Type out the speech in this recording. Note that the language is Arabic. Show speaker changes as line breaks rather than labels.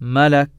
ملك